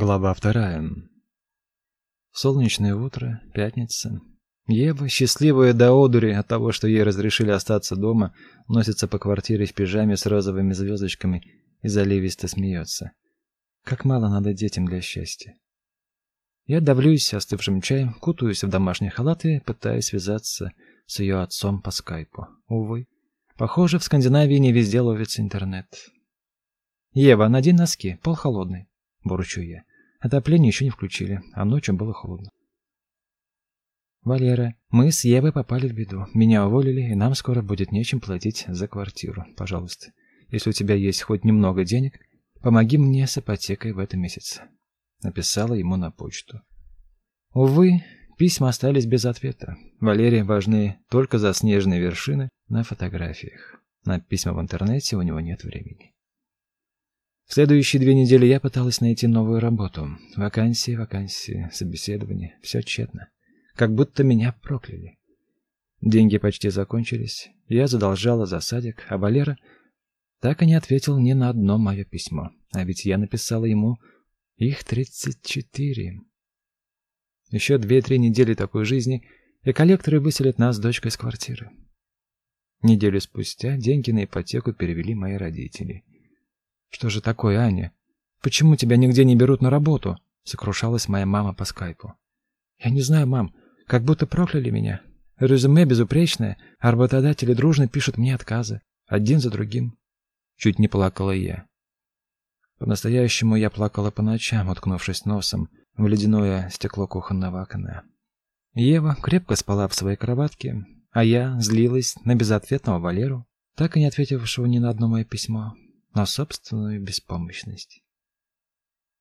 Глава вторая. Солнечное утро, пятница. Ева, счастливая до одури от того, что ей разрешили остаться дома, носится по квартире в пижаме с розовыми звездочками и заливисто смеется. Как мало надо детям для счастья. Я давлюсь остывшим чаем, кутаюсь в домашние халаты, пытаясь связаться с ее отцом по скайпу. Увы, похоже, в Скандинавии не везде ловится интернет. Ева, надень носки, пол холодный бурчу я. Отопление еще не включили, а ночью было холодно. Валера, мы с Евой попали в беду. Меня уволили, и нам скоро будет нечем платить за квартиру. Пожалуйста, если у тебя есть хоть немного денег, помоги мне с ипотекой в этом месяце. Написала ему на почту. Увы, письма остались без ответа. Валерии важны только заснеженные вершины на фотографиях. На письма в интернете у него нет времени. В следующие две недели я пыталась найти новую работу. Вакансии, вакансии, собеседования. Все тщетно. Как будто меня прокляли. Деньги почти закончились. Я задолжала за садик, а Валера так и не ответил ни на одно мое письмо. А ведь я написала ему их тридцать четыре. Еще две-три недели такой жизни, и коллекторы выселят нас с дочкой из квартиры. Неделю спустя деньги на ипотеку перевели мои родители. Что же такое, Аня? Почему тебя нигде не берут на работу? сокрушалась моя мама по скайпу. Я не знаю, мам, как будто прокляли меня. Резюме безупречное, а работодатели дружно пишут мне отказы, один за другим. Чуть не плакала я. По-настоящему я плакала по ночам, уткнувшись носом в ледяное стекло кухонного окна. Ева крепко спала в своей кроватке, а я злилась на безответного Валеру, так и не ответившего ни на одно мое письмо на собственную беспомощность.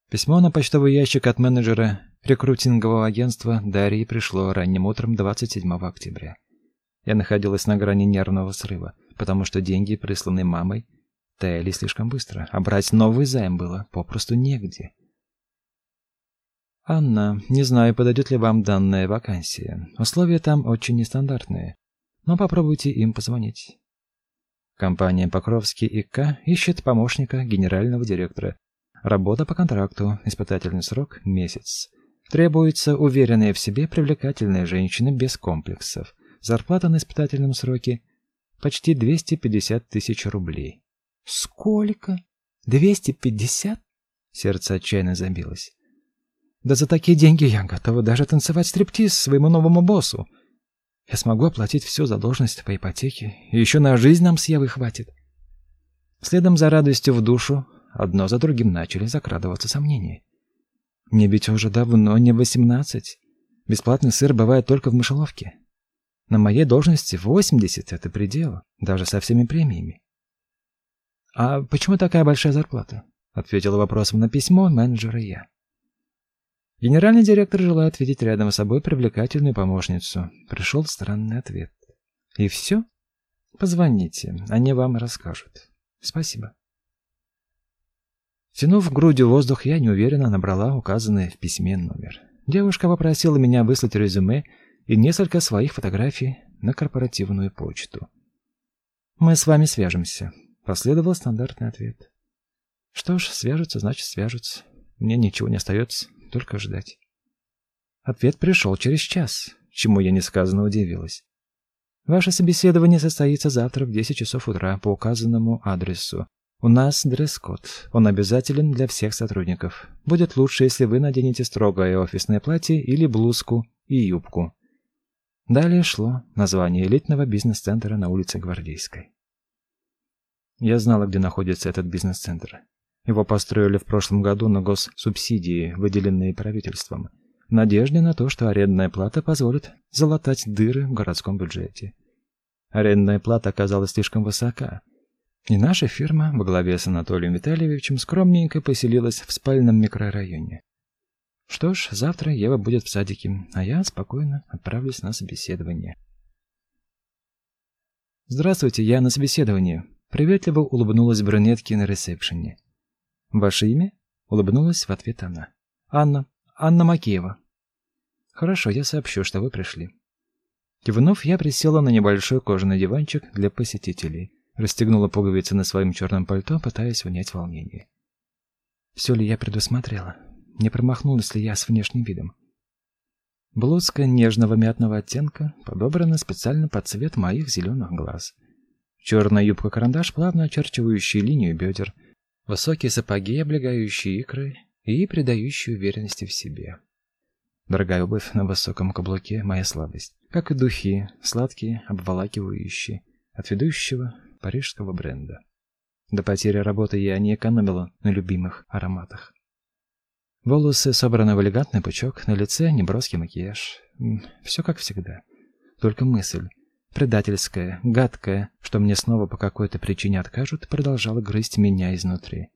Письмо на почтовый ящик от менеджера рекрутингового агентства Дарьи пришло ранним утром 27 октября. Я находилась на грани нервного срыва, потому что деньги, присланные мамой, таяли слишком быстро, а брать новый займ было попросту негде. Анна, не знаю, подойдет ли вам данная вакансия. Условия там очень нестандартные, но попробуйте им позвонить. Компания Покровский ИК ищет помощника генерального директора. Работа по контракту, испытательный срок – месяц. Требуется уверенная в себе привлекательная женщина без комплексов. Зарплата на испытательном сроке – почти 250 тысяч рублей. «Сколько? 250?» Сердце отчаянно забилось. «Да за такие деньги я готова даже танцевать стриптиз своему новому боссу. Я смогу оплатить всю задолженность по ипотеке, и еще на жизнь нам с Евой хватит. Следом за радостью в душу одно за другим начали закрадываться сомнения. Мне ведь уже давно не восемнадцать. Бесплатный сыр бывает только в мышеловке. На моей должности восемьдесят — это предел, даже со всеми премиями. «А почему такая большая зарплата?» — ответила вопросом на письмо менеджера я. Генеральный директор желает видеть рядом с собой привлекательную помощницу. Пришел странный ответ. И все? Позвоните, они вам расскажут. Спасибо. Тянув грудью воздух, я неуверенно набрала указанный в письме номер. Девушка попросила меня выслать резюме и несколько своих фотографий на корпоративную почту. Мы с вами свяжемся, последовал стандартный ответ. Что ж, свяжутся, значит, свяжутся. Мне ничего не остается только ждать. Ответ пришел через час, чему я несказанно удивилась. Ваше собеседование состоится завтра в 10 часов утра по указанному адресу. У нас дресс-код. Он обязателен для всех сотрудников. Будет лучше, если вы наденете строгое офисное платье или блузку и юбку. Далее шло название элитного бизнес-центра на улице Гвардейской. Я знала, где находится этот бизнес-центр. Его построили в прошлом году на госсубсидии, выделенные правительством, в надежде на то, что арендная плата позволит залатать дыры в городском бюджете. Арендная плата оказалась слишком высока, и наша фирма во главе с Анатолием Витальевичем скромненько поселилась в спальном микрорайоне. Что ж, завтра Ева будет в садике, а я спокойно отправлюсь на собеседование. Здравствуйте, я на собеседовании. Приветливо улыбнулась брюнетке на ресепшене. Ваше имя? улыбнулась в ответ она. Анна, Анна Макеева. Хорошо, я сообщу, что вы пришли. Кивнув, я присела на небольшой кожаный диванчик для посетителей, расстегнула пуговицы на своем черном пальто, пытаясь унять волнение. Все ли я предусмотрела? не промахнулась ли я с внешним видом. Блузка нежного мятного оттенка подобрана специально под цвет моих зеленых глаз. Черная юбка-карандаш, плавно очерчивающая линию бедер, высокие сапоги, облегающие икры и придающие уверенности в себе. Дорогая обувь на высоком каблуке — моя слабость, как и духи, сладкие, обволакивающие, от ведущего парижского бренда. До потери работы я не экономила на любимых ароматах. Волосы собраны в элегантный пучок, на лице неброский макияж. Все как всегда. Только мысль, предательская, гадкая, что мне снова по какой-то причине откажут, продолжала грызть меня изнутри.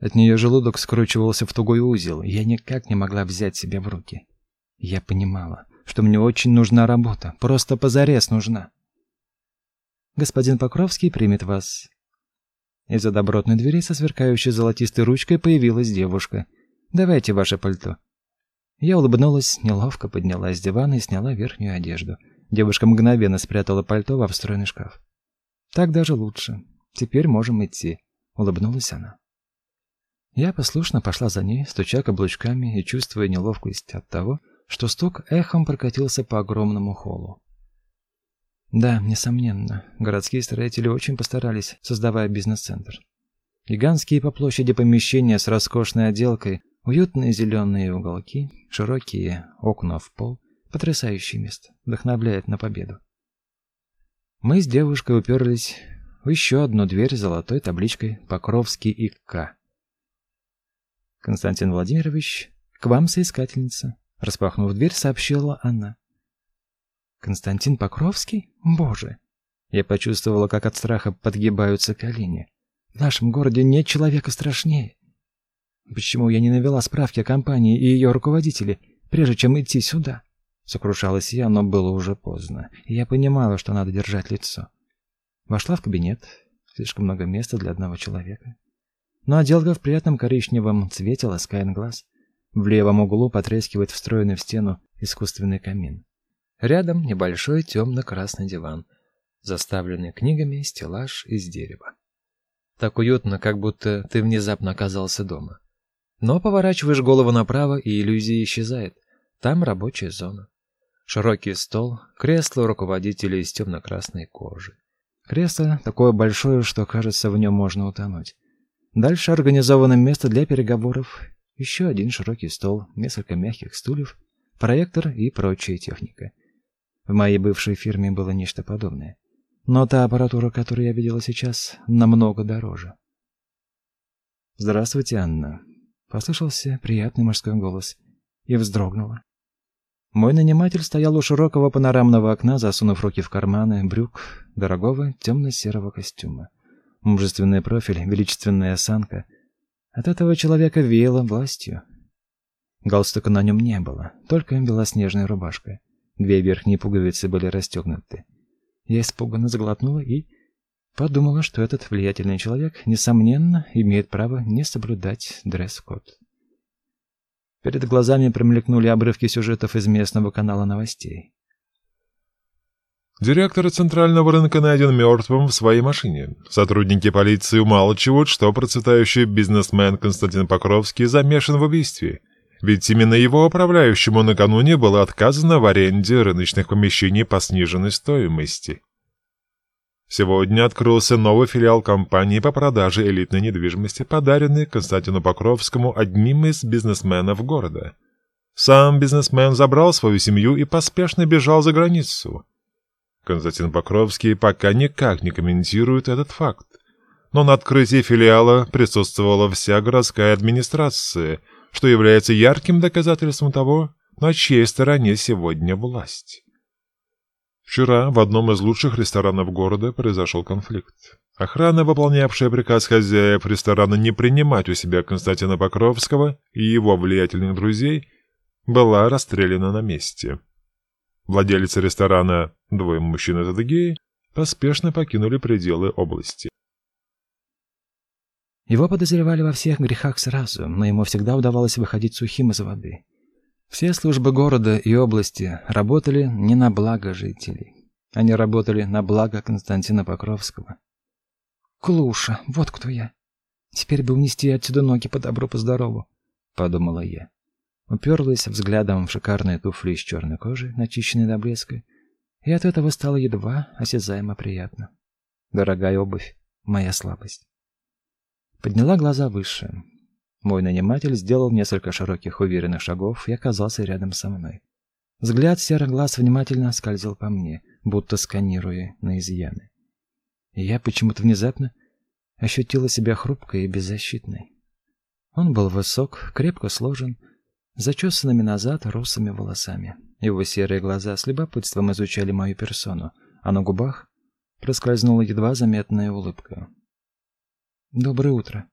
От нее желудок скручивался в тугой узел, и я никак не могла взять себя в руки. Я понимала, что мне очень нужна работа, просто позарез нужна. Господин Покровский примет вас. Из-за добротной двери со сверкающей золотистой ручкой появилась девушка. Давайте ваше пальто. Я улыбнулась, неловко поднялась с дивана и сняла верхнюю одежду. Девушка мгновенно спрятала пальто во встроенный шкаф. Так даже лучше. Теперь можем идти, улыбнулась она. Я послушно пошла за ней, стуча каблучками и чувствуя неловкость от того, что стук эхом прокатился по огромному холлу. Да, несомненно, городские строители очень постарались, создавая бизнес-центр. Гигантские по площади помещения с роскошной отделкой, уютные зеленые уголки, широкие окна в пол, потрясающее место, вдохновляет на победу. Мы с девушкой уперлись в еще одну дверь с золотой табличкой «Покровский ИК». «Константин Владимирович, к вам соискательница», — распахнув дверь, сообщила она. Константин Покровский? Боже! Я почувствовала, как от страха подгибаются колени. В нашем городе нет человека страшнее. Почему я не навела справки о компании и ее руководителе, прежде чем идти сюда? Сокрушалась я, но было уже поздно, и я понимала, что надо держать лицо. Вошла в кабинет. Слишком много места для одного человека. Но отделка в приятном коричневом цвете ласкает глаз. В левом углу потрескивает встроенный в стену искусственный камин. Рядом небольшой темно-красный диван, заставленный книгами стеллаж из дерева. Так уютно, как будто ты внезапно оказался дома. Но поворачиваешь голову направо, и иллюзия исчезает. Там рабочая зона. Широкий стол, кресло руководителя из темно-красной кожи. Кресло такое большое, что, кажется, в нем можно утонуть. Дальше организовано место для переговоров, еще один широкий стол, несколько мягких стульев, проектор и прочая техника — в моей бывшей фирме было нечто подобное. Но та аппаратура, которую я видела сейчас, намного дороже. «Здравствуйте, Анна», — послышался приятный мужской голос, и вздрогнула. Мой наниматель стоял у широкого панорамного окна, засунув руки в карманы брюк дорогого темно-серого костюма. Мужественный профиль, величественная осанка. От этого человека веяло властью. Галстука на нем не было, только белоснежная рубашка. Две верхние пуговицы были расстегнуты. Я испуганно заглотнула и подумала, что этот влиятельный человек, несомненно, имеет право не соблюдать дресс-код. Перед глазами промелькнули обрывки сюжетов из местного канала новостей. Директор центрального рынка найден мертвым в своей машине. Сотрудники полиции умалчивают, что процветающий бизнесмен Константин Покровский замешан в убийстве – ведь именно его управляющему накануне было отказано в аренде рыночных помещений по сниженной стоимости. Сегодня открылся новый филиал компании по продаже элитной недвижимости, подаренный Константину Покровскому одним из бизнесменов города. Сам бизнесмен забрал свою семью и поспешно бежал за границу. Константин Покровский пока никак не комментирует этот факт. Но на открытии филиала присутствовала вся городская администрация – что является ярким доказательством того, на чьей стороне сегодня власть. Вчера в одном из лучших ресторанов города произошел конфликт. Охрана, выполнявшая приказ хозяев ресторана не принимать у себя Константина Покровского и его влиятельных друзей, была расстреляна на месте. Владельцы ресторана, двое мужчин и геи, поспешно покинули пределы области. Его подозревали во всех грехах сразу, но ему всегда удавалось выходить сухим из воды. Все службы города и области работали не на благо жителей. Они работали на благо Константина Покровского. Клуша, вот кто я. Теперь бы унести отсюда ноги по добру, по здорову. подумала я. Уперлась взглядом в шикарные туфли из черной кожи, начищенные до блеска, и от этого стало едва осязаемо приятно. Дорогая обувь, моя слабость. Подняла глаза выше. Мой наниматель сделал несколько широких уверенных шагов и оказался рядом со мной. Взгляд серых глаз внимательно скользил по мне, будто сканируя на изъяны. И я почему-то внезапно ощутила себя хрупкой и беззащитной. Он был высок, крепко сложен, зачесанными назад русыми волосами. Его серые глаза с любопытством изучали мою персону, а на губах проскользнула едва заметная улыбка. «Доброе утро».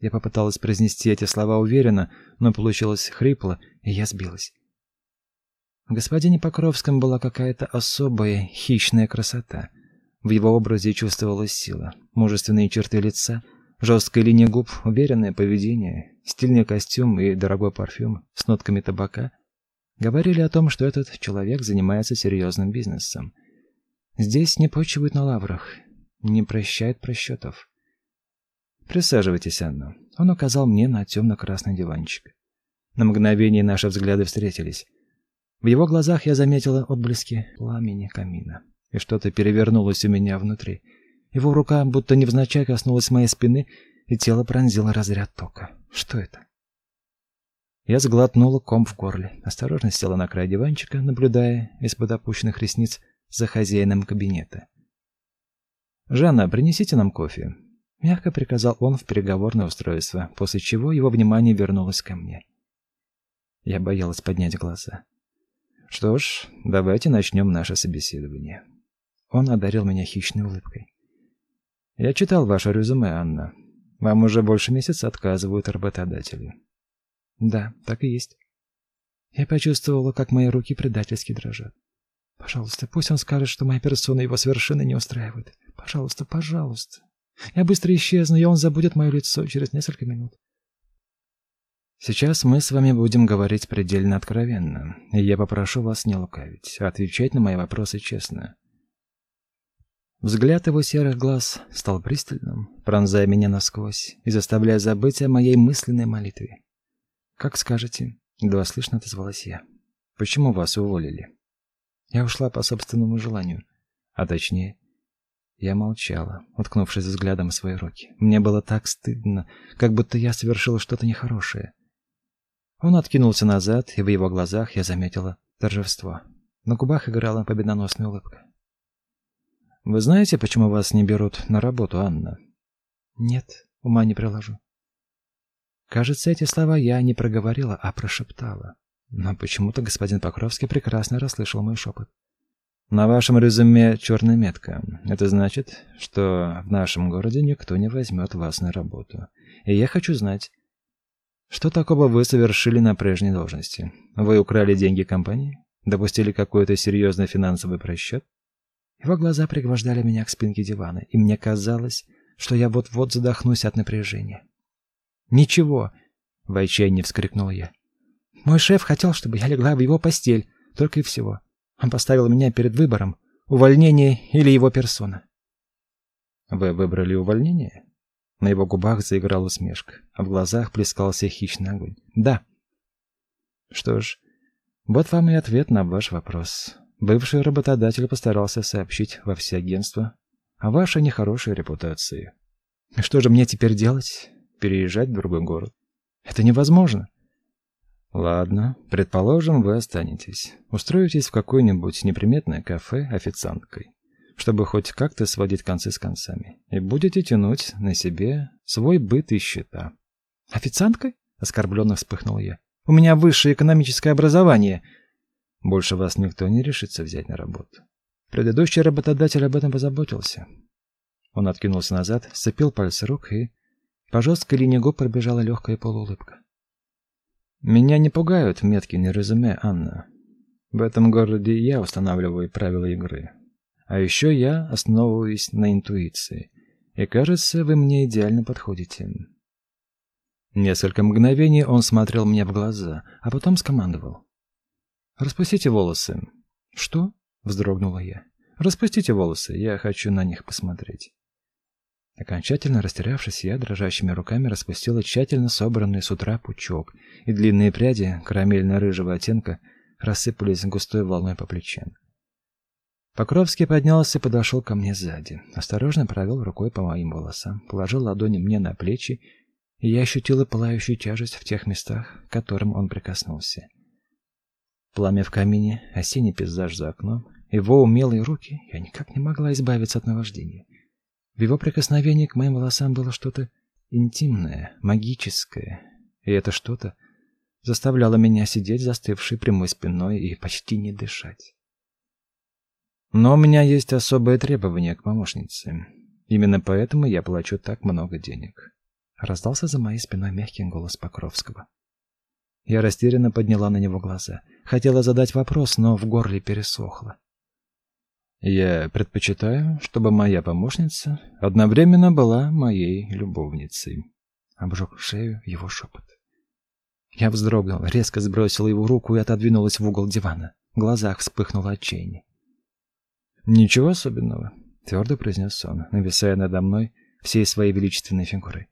Я попыталась произнести эти слова уверенно, но получилось хрипло, и я сбилась. В господине Покровском была какая-то особая хищная красота. В его образе чувствовалась сила, мужественные черты лица, жесткая линия губ, уверенное поведение, стильный костюм и дорогой парфюм с нотками табака говорили о том, что этот человек занимается серьезным бизнесом. Здесь не почивают на лаврах, не прощает просчетов. «Присаживайтесь, Анна». Он указал мне на темно-красный диванчик. На мгновение наши взгляды встретились. В его глазах я заметила отблески пламени камина, и что-то перевернулось у меня внутри. Его рука будто невзначай коснулась моей спины, и тело пронзило разряд тока. Что это? Я сглотнула ком в горле, осторожно села на край диванчика, наблюдая из-под опущенных ресниц за хозяином кабинета. «Жанна, принесите нам кофе», — мягко приказал он в переговорное устройство, после чего его внимание вернулось ко мне. Я боялась поднять глаза. «Что ж, давайте начнем наше собеседование». Он одарил меня хищной улыбкой. «Я читал ваше резюме, Анна. Вам уже больше месяца отказывают работодатели». «Да, так и есть». Я почувствовала, как мои руки предательски дрожат. Пожалуйста, пусть он скажет, что моя персона его совершенно не устраивает. Пожалуйста, пожалуйста. Я быстро исчезну, и он забудет мое лицо через несколько минут. Сейчас мы с вами будем говорить предельно откровенно, и я попрошу вас не лукавить, а отвечать на мои вопросы честно. Взгляд его серых глаз стал пристальным, пронзая меня насквозь и заставляя забыть о моей мысленной молитве. «Как скажете», — едва слышно отозвалась я. «Почему вас уволили?» Я ушла по собственному желанию. А точнее, я молчала, уткнувшись взглядом в свои руки. Мне было так стыдно, как будто я совершила что-то нехорошее. Он откинулся назад, и в его глазах я заметила торжество. На губах играла победоносная улыбка. «Вы знаете, почему вас не берут на работу, Анна?» «Нет, ума не приложу». Кажется, эти слова я не проговорила, а прошептала. Но почему-то господин Покровский прекрасно расслышал мой шепот. На вашем резюме черная метка. Это значит, что в нашем городе никто не возьмет вас на работу. И я хочу знать, что такого вы совершили на прежней должности? Вы украли деньги компании? Допустили какой-то серьезный финансовый просчет? Его глаза пригвождали меня к спинке дивана, и мне казалось, что я вот-вот задохнусь от напряжения. «Ничего!» — в отчаянии вскрикнул я. Мой шеф хотел, чтобы я легла в его постель, только и всего. Он поставил меня перед выбором — увольнение или его персона. Вы выбрали увольнение? На его губах заиграла усмешка, а в глазах плескался хищный огонь. Да. Что ж, вот вам и ответ на ваш вопрос. Бывший работодатель постарался сообщить во все агентства о вашей нехорошей репутации. Что же мне теперь делать? Переезжать в другой город? Это невозможно. Ладно, предположим, вы останетесь. Устроитесь в какое-нибудь неприметное кафе официанткой, чтобы хоть как-то сводить концы с концами, и будете тянуть на себе свой быт и счета. Официанткой? Оскорбленно вспыхнул я. У меня высшее экономическое образование. Больше вас никто не решится взять на работу. Предыдущий работодатель об этом позаботился. Он откинулся назад, сцепил пальцы рук и по жесткой линии губ пробежала легкая полуулыбка. Меня не пугают метки на резюме, Анна. В этом городе я устанавливаю правила игры. А еще я основываюсь на интуиции. И кажется, вы мне идеально подходите. Несколько мгновений он смотрел мне в глаза, а потом скомандовал: "Распустите волосы". "Что?" вздрогнула я. "Распустите волосы, я хочу на них посмотреть". Окончательно растерявшись, я дрожащими руками распустила тщательно собранный с утра пучок, и длинные пряди карамельно-рыжего оттенка рассыпались густой волной по плечам. Покровский поднялся и подошел ко мне сзади. Осторожно провел рукой по моим волосам, положил ладони мне на плечи, и я ощутила пылающую тяжесть в тех местах, к которым он прикоснулся. Пламя в камине, осенний пейзаж за окном, его умелые руки, я никак не могла избавиться от наваждения. В его прикосновении к моим волосам было что-то интимное, магическое, и это что-то заставляло меня сидеть застывшей прямой спиной и почти не дышать. Но у меня есть особые требования к помощнице. Именно поэтому я плачу так много денег. Раздался за моей спиной мягкий голос Покровского. Я растерянно подняла на него глаза. Хотела задать вопрос, но в горле пересохло. Я предпочитаю, чтобы моя помощница одновременно была моей любовницей. Обжег шею его шепот. Я вздрогнула, резко сбросила его руку и отодвинулась в угол дивана. В глазах вспыхнуло отчаяние. «Ничего особенного», — твердо произнес он, нависая надо мной всей своей величественной фигурой.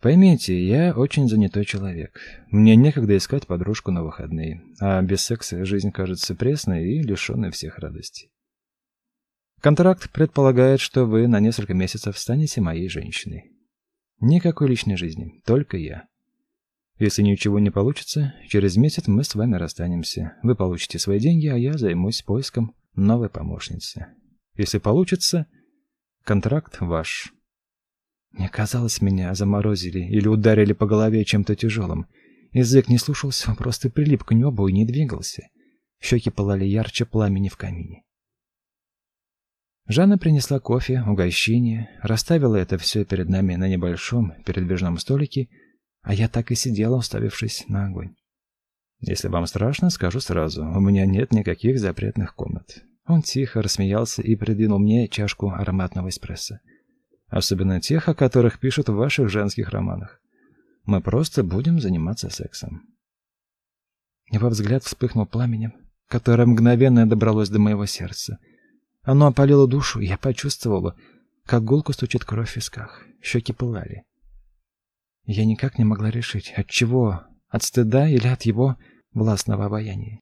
«Поймите, я очень занятой человек. Мне некогда искать подружку на выходные, а без секса жизнь кажется пресной и лишенной всех радостей. Контракт предполагает, что вы на несколько месяцев станете моей женщиной. Никакой личной жизни, только я. Если ничего не получится, через месяц мы с вами расстанемся. Вы получите свои деньги, а я займусь поиском новой помощницы. Если получится, контракт ваш. Мне казалось, меня заморозили или ударили по голове чем-то тяжелым. Язык не слушался, он просто прилип к небу и не двигался. Щеки пылали ярче пламени в камине. Жанна принесла кофе, угощение, расставила это все перед нами на небольшом передвижном столике, а я так и сидела, уставившись на огонь. Если вам страшно, скажу сразу, у меня нет никаких запретных комнат. Он тихо рассмеялся и придвинул мне чашку ароматного эспрессо. Особенно тех, о которых пишут в ваших женских романах. Мы просто будем заниматься сексом. Его взгляд вспыхнул пламенем, которое мгновенно добралось до моего сердца. Оно опалило душу, я почувствовала, как гулко стучит кровь в висках. Щеки пылали. Я никак не могла решить, от чего от стыда или от его властного обаяния?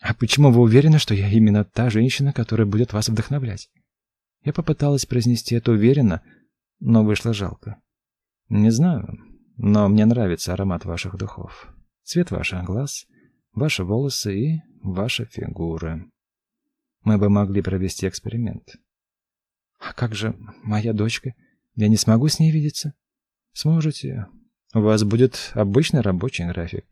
А почему вы уверены, что я именно та женщина, которая будет вас вдохновлять? Я попыталась произнести это уверенно, но вышло жалко. Не знаю, но мне нравится аромат ваших духов. Цвет ваших глаз, ваши волосы и ваша фигура. Мы бы могли провести эксперимент. А как же моя дочка? Я не смогу с ней видеться? Сможете. У вас будет обычный рабочий график.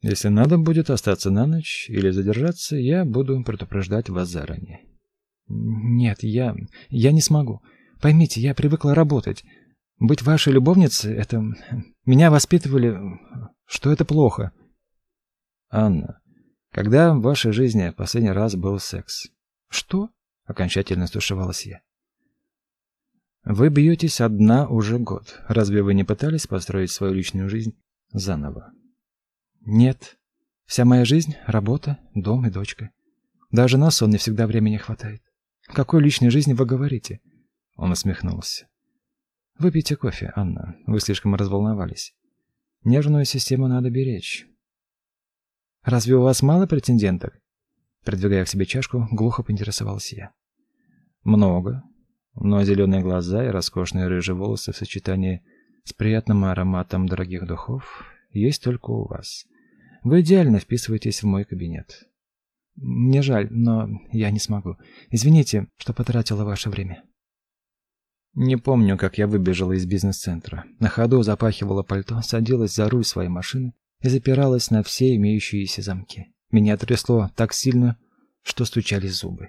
Если надо будет остаться на ночь или задержаться, я буду предупреждать вас заранее. Нет, я я не смогу. Поймите, я привыкла работать. Быть вашей любовницей это меня воспитывали, что это плохо. Анна, когда в вашей жизни последний раз был секс? Что? окончательно стушевалась я. Вы бьетесь одна уже год. Разве вы не пытались построить свою личную жизнь заново? Нет. Вся моя жизнь работа, дом и дочка. Даже на сон не всегда времени хватает. Какой личной жизни вы говорите? Он усмехнулся. Выпейте кофе, Анна. Вы слишком разволновались. Нервную систему надо беречь. Разве у вас мало претенденток? Придвигая к себе чашку, глухо поинтересовался я. Много, но зеленые глаза и роскошные рыжие волосы в сочетании с приятным ароматом дорогих духов есть только у вас. Вы идеально вписываетесь в мой кабинет. Мне жаль, но я не смогу. Извините, что потратила ваше время. Не помню, как я выбежала из бизнес-центра. На ходу запахивала пальто, садилась за руль своей машины и запиралась на все имеющиеся замки. Меня трясло так сильно, что стучали зубы.